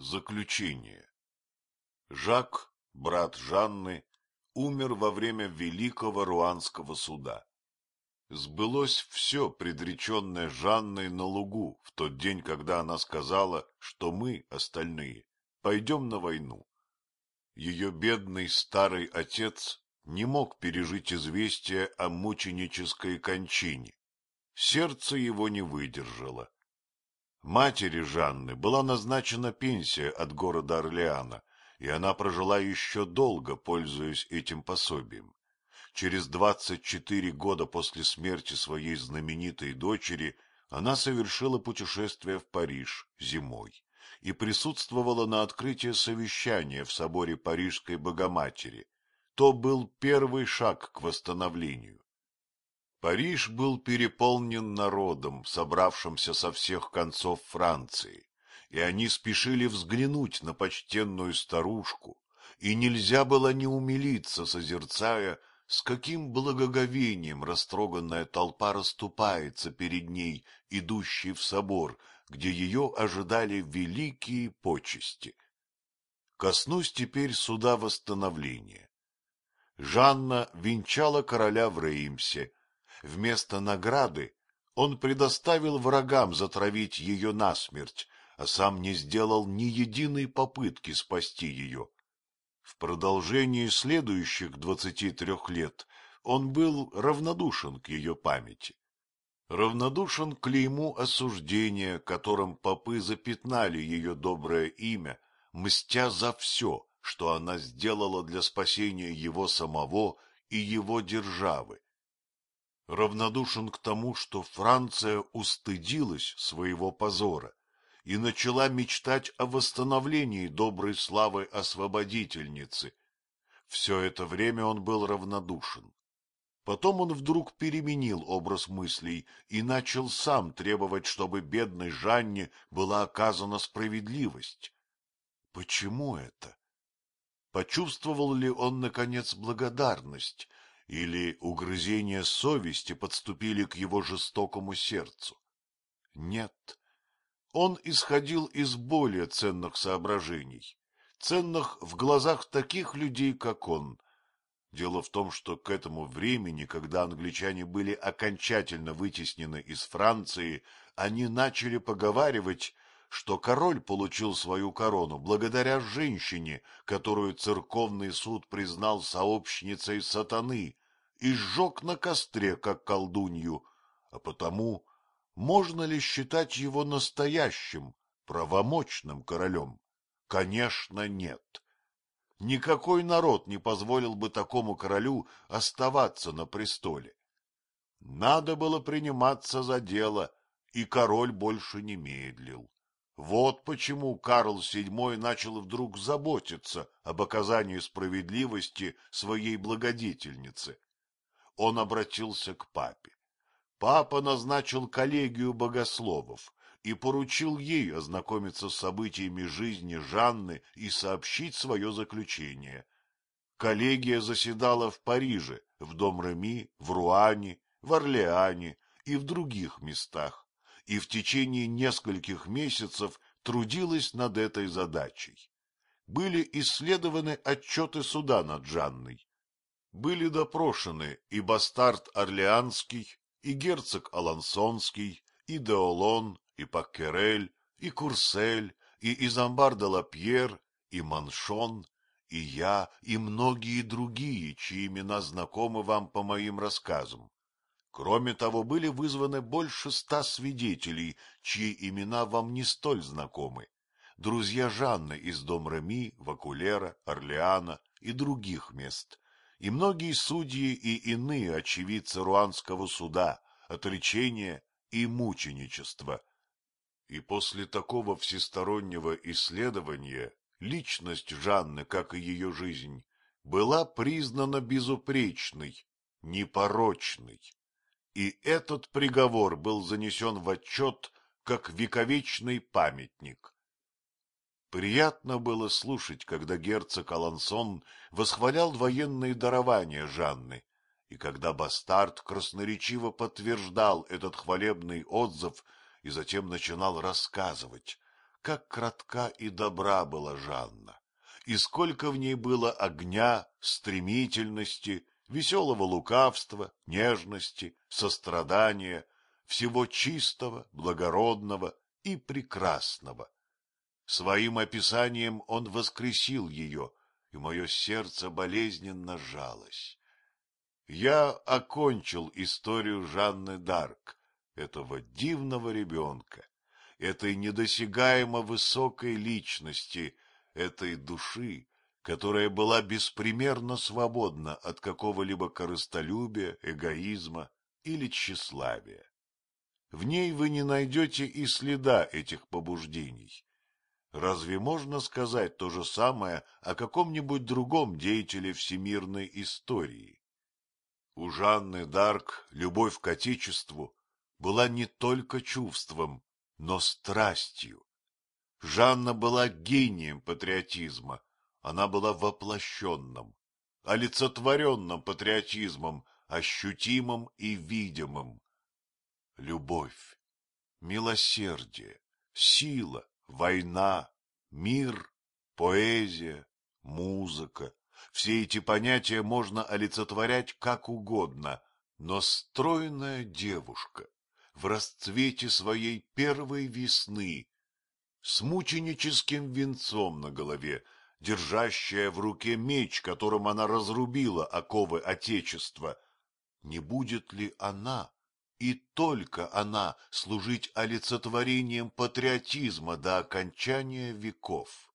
Заключение. Жак, брат Жанны, умер во время Великого Руанского суда. Сбылось все, предреченное Жанной на лугу в тот день, когда она сказала, что мы, остальные, пойдем на войну. Ее бедный старый отец не мог пережить известие о мученической кончине. Сердце его не выдержало. Матери Жанны была назначена пенсия от города Орлеана, и она прожила еще долго, пользуясь этим пособием. Через двадцать четыре года после смерти своей знаменитой дочери она совершила путешествие в Париж зимой и присутствовала на открытии совещания в соборе Парижской Богоматери. То был первый шаг к восстановлению. Париж был переполнен народом, собравшимся со всех концов Франции, и они спешили взглянуть на почтенную старушку, и нельзя было не умилиться, созерцая, с каким благоговением растроганная толпа расступается перед ней, идущей в собор, где ее ожидали великие почести. Коснусь теперь суда восстановления. Жанна венчала короля в Реймсе, Вместо награды он предоставил врагам затравить ее насмерть, а сам не сделал ни единой попытки спасти ее. В продолжении следующих двадцати трех лет он был равнодушен к ее памяти. Равнодушен к клейму осуждения, которым попы запятнали ее доброе имя, мстя за все, что она сделала для спасения его самого и его державы равнодушен к тому, что Франция устыдилась своего позора и начала мечтать о восстановлении доброй славы освободительницы. Все это время он был равнодушен. Потом он вдруг переменил образ мыслей и начал сам требовать, чтобы бедной Жанне была оказана справедливость. Почему это? Почувствовал ли он, наконец, благодарность или угрызения совести подступили к его жестокому сердцу. Нет, он исходил из более ценных соображений, ценных в глазах таких людей, как он. Дело в том, что к этому времени, когда англичане были окончательно вытеснены из Франции, они начали поговаривать, что король получил свою корону благодаря женщине, которую церковный суд признал сообщницей сатаны и сжег на костре, как колдунью, а потому можно ли считать его настоящим, правомочным королем? Конечно, нет. Никакой народ не позволил бы такому королю оставаться на престоле. Надо было приниматься за дело, и король больше не медлил. Вот почему Карл VII начал вдруг заботиться об оказании справедливости своей благодетельнице. Он обратился к папе. Папа назначил коллегию богословов и поручил ей ознакомиться с событиями жизни Жанны и сообщить свое заключение. Коллегия заседала в Париже, в дом Реми, в Руане, в Орлеане и в других местах и в течение нескольких месяцев трудилась над этой задачей. Были исследованы отчеты суда над Жанной. Были допрошены и бастард Орлеанский, и герцог Алансонский, и Деолон, и Паккерель, и Курсель, и Изамбар де Лапьер, и Маншон, и я, и многие другие, чьи имена знакомы вам по моим рассказам. Кроме того, были вызваны больше ста свидетелей, чьи имена вам не столь знакомы. Друзья Жанны из дом Реми, Вакулера, Орлеана и других мест, и многие судьи и иные очевидцы руанского суда, отречения и мученичества. И после такого всестороннего исследования личность Жанны, как и ее жизнь, была признана безупречной, непорочной и этот приговор был занесен в отчет как вековечный памятник. Приятно было слушать, когда герцог Алансон восхвалял военные дарования Жанны, и когда бастард красноречиво подтверждал этот хвалебный отзыв и затем начинал рассказывать, как кратка и добра была Жанна, и сколько в ней было огня, стремительности, веселого лукавства, нежности, сострадания, всего чистого, благородного и прекрасного. Своим описанием он воскресил ее, и мое сердце болезненно сжалось. Я окончил историю Жанны Дарк, этого дивного ребенка, этой недосягаемо высокой личности, этой души, которая была беспримерно свободна от какого-либо корыстолюбия, эгоизма или тщеславия. В ней вы не найдете и следа этих побуждений. Разве можно сказать то же самое о каком-нибудь другом деятеле всемирной истории? У Жанны Дарк любовь к Отечеству была не только чувством, но страстью. Жанна была гением патриотизма, она была воплощенным, олицетворенным патриотизмом, ощутимым и видимым. Любовь, милосердие, сила, война, мир, поэзия, музыка — все эти понятия можно олицетворять как угодно, но стройная девушка в расцвете своей первой весны, с мученическим венцом на голове, держащая в руке меч, которым она разрубила оковы Отечества, не будет ли она и только она служить олицетворением патриотизма до окончания веков?